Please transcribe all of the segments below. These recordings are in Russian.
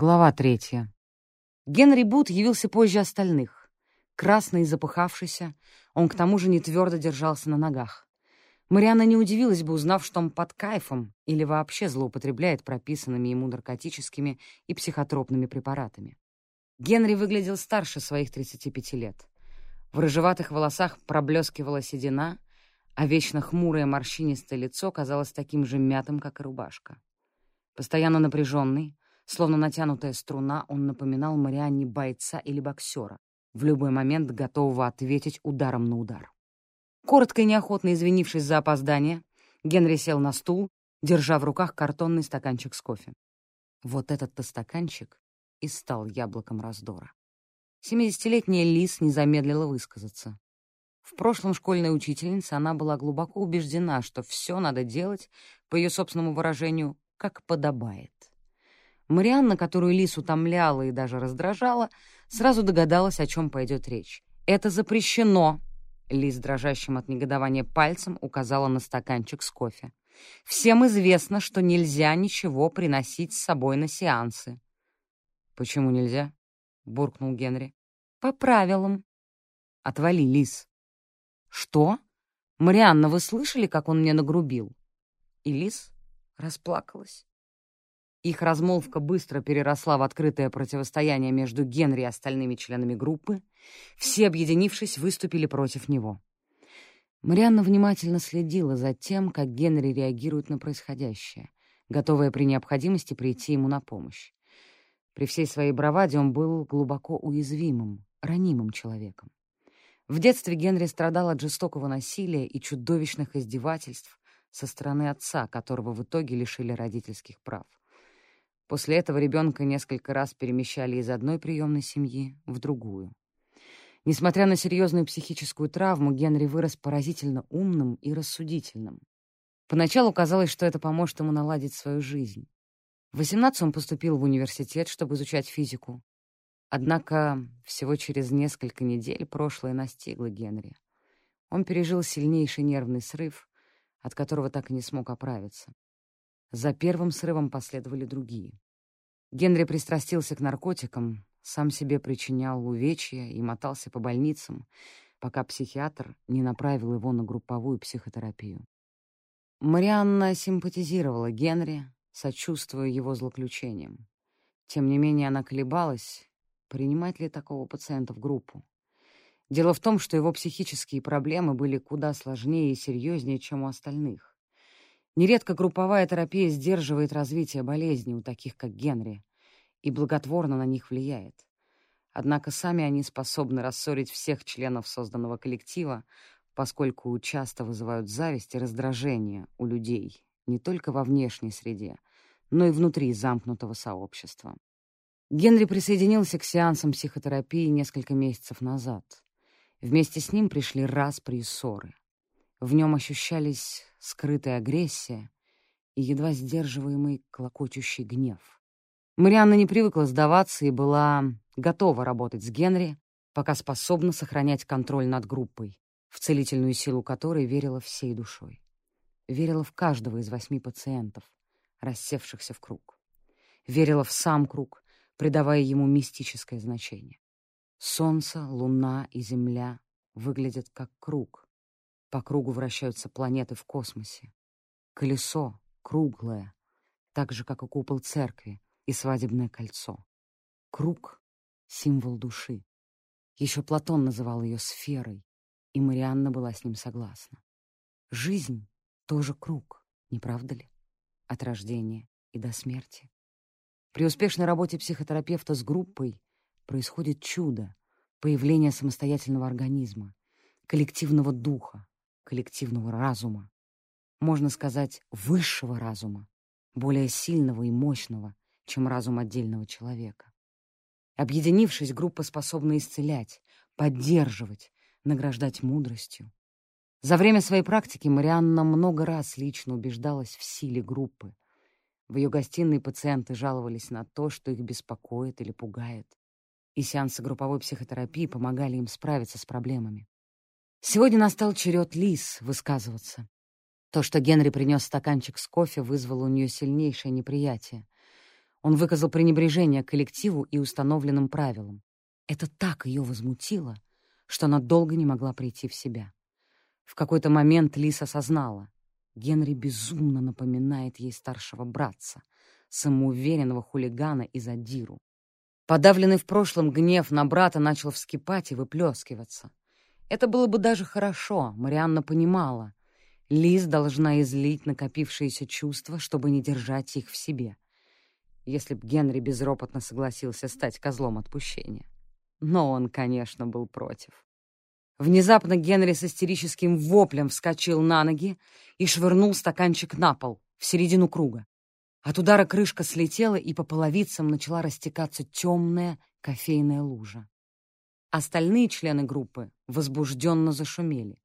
Глава третья. Генри Бут явился позже остальных. Красный и запыхавшийся, он к тому же не твердо держался на ногах. Марианна не удивилась бы, узнав, что он под кайфом или вообще злоупотребляет прописанными ему наркотическими и психотропными препаратами. Генри выглядел старше своих 35 лет. В рыжеватых волосах проблескивала седина, а вечно хмурое морщинистое лицо казалось таким же мятым, как и рубашка. Постоянно напряженный, Словно натянутая струна, он напоминал Марианне бойца или боксера, в любой момент готового ответить ударом на удар. Коротко и неохотно извинившись за опоздание, Генри сел на стул, держа в руках картонный стаканчик с кофе. Вот этот-то стаканчик и стал яблоком раздора. Семидесятилетняя Лис не замедлила высказаться. В прошлом школьной учительнице она была глубоко убеждена, что все надо делать, по ее собственному выражению, как подобает. Марианна, которую Лис утомляла и даже раздражала, сразу догадалась, о чем пойдет речь. «Это запрещено!» Лис, дрожащим от негодования пальцем, указала на стаканчик с кофе. «Всем известно, что нельзя ничего приносить с собой на сеансы». «Почему нельзя?» — буркнул Генри. «По правилам». «Отвали, Лис». «Что? Марианна, вы слышали, как он мне нагрубил?» И Лис расплакалась. Их размолвка быстро переросла в открытое противостояние между Генри и остальными членами группы. Все, объединившись, выступили против него. Марианна внимательно следила за тем, как Генри реагирует на происходящее, готовая при необходимости прийти ему на помощь. При всей своей браваде он был глубоко уязвимым, ранимым человеком. В детстве Генри страдал от жестокого насилия и чудовищных издевательств со стороны отца, которого в итоге лишили родительских прав. После этого ребенка несколько раз перемещали из одной приемной семьи в другую. Несмотря на серьезную психическую травму, Генри вырос поразительно умным и рассудительным. Поначалу казалось, что это поможет ему наладить свою жизнь. В 18 он поступил в университет, чтобы изучать физику. Однако всего через несколько недель прошлое настигло Генри. Он пережил сильнейший нервный срыв, от которого так и не смог оправиться. За первым срывом последовали другие. Генри пристрастился к наркотикам, сам себе причинял увечья и мотался по больницам, пока психиатр не направил его на групповую психотерапию. Марианна симпатизировала Генри, сочувствуя его злоключениям. Тем не менее она колебалась, принимать ли такого пациента в группу. Дело в том, что его психические проблемы были куда сложнее и серьезнее, чем у остальных. Нередко групповая терапия сдерживает развитие болезни у таких, как Генри, и благотворно на них влияет. Однако сами они способны рассорить всех членов созданного коллектива, поскольку часто вызывают зависть и раздражение у людей не только во внешней среде, но и внутри замкнутого сообщества. Генри присоединился к сеансам психотерапии несколько месяцев назад. Вместе с ним пришли распри и ссоры. В нем ощущались скрытая агрессия и едва сдерживаемый клокочущий гнев. Марианна не привыкла сдаваться и была готова работать с Генри, пока способна сохранять контроль над группой, в целительную силу которой верила всей душой. Верила в каждого из восьми пациентов, рассевшихся в круг. Верила в сам круг, придавая ему мистическое значение. Солнце, луна и земля выглядят как круг, по кругу вращаются планеты в космосе. Колесо круглое, так же, как и купол церкви и свадебное кольцо. Круг — символ души. Еще Платон называл ее сферой, и Марианна была с ним согласна. Жизнь — тоже круг, не правда ли? От рождения и до смерти. При успешной работе психотерапевта с группой происходит чудо, появление самостоятельного организма, коллективного духа, коллективного разума. Можно сказать, высшего разума, более сильного и мощного, чем разум отдельного человека. Объединившись, группа способна исцелять, поддерживать, награждать мудростью. За время своей практики Марианна много раз лично убеждалась в силе группы. В ее гостиной пациенты жаловались на то, что их беспокоит или пугает. И сеансы групповой психотерапии помогали им справиться с проблемами. Сегодня настал черед Лис высказываться. То, что Генри принес стаканчик с кофе, вызвало у нее сильнейшее неприятие. Он выказал пренебрежение коллективу и установленным правилам. Это так ее возмутило, что она долго не могла прийти в себя. В какой-то момент Лис осознала. Генри безумно напоминает ей старшего братца, самоуверенного хулигана из Адиру. Подавленный в прошлом гнев на брата начал вскипать и выплескиваться. Это было бы даже хорошо, Марианна понимала. Лиз должна излить накопившиеся чувства, чтобы не держать их в себе. Если б Генри безропотно согласился стать козлом отпущения. Но он, конечно, был против. Внезапно Генри с истерическим воплем вскочил на ноги и швырнул стаканчик на пол, в середину круга. От удара крышка слетела, и по половицам начала растекаться темная кофейная лужа. Остальные члены группы возбужденно зашумели.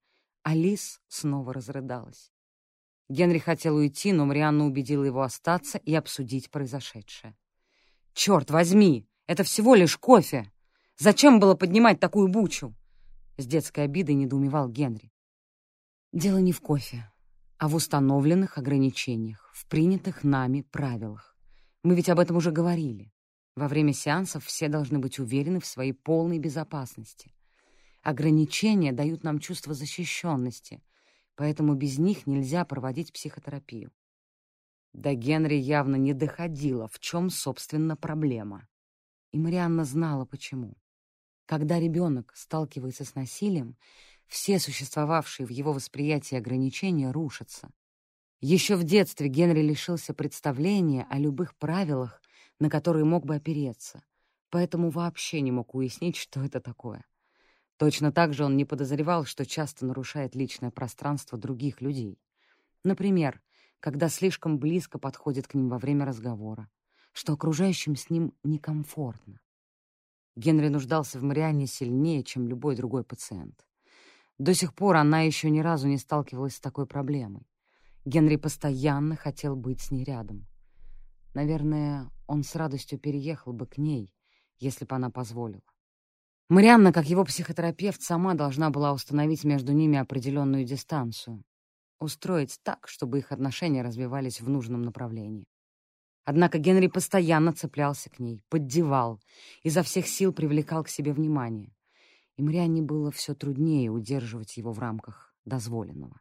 Алис снова разрыдалась. Генри хотел уйти, но Марианна убедила его остаться и обсудить произошедшее. «Черт возьми! Это всего лишь кофе! Зачем было поднимать такую бучу?» С детской обидой недоумевал Генри. «Дело не в кофе, а в установленных ограничениях, в принятых нами правилах. Мы ведь об этом уже говорили. Во время сеансов все должны быть уверены в своей полной безопасности. Ограничения дают нам чувство защищенности, поэтому без них нельзя проводить психотерапию. До Генри явно не доходило, в чем, собственно, проблема. И Марианна знала, почему. Когда ребенок сталкивается с насилием, все существовавшие в его восприятии ограничения рушатся. Еще в детстве Генри лишился представления о любых правилах, на которые мог бы опереться, поэтому вообще не мог уяснить, что это такое. Точно так же он не подозревал, что часто нарушает личное пространство других людей. Например, когда слишком близко подходит к ним во время разговора, что окружающим с ним некомфортно. Генри нуждался в Марианне сильнее, чем любой другой пациент. До сих пор она еще ни разу не сталкивалась с такой проблемой. Генри постоянно хотел быть с ней рядом. Наверное, он с радостью переехал бы к ней, если бы она позволила. Марианна, как его психотерапевт, сама должна была установить между ними определенную дистанцию, устроить так, чтобы их отношения развивались в нужном направлении. Однако Генри постоянно цеплялся к ней, поддевал, изо всех сил привлекал к себе внимание и Марианне было все труднее удерживать его в рамках дозволенного.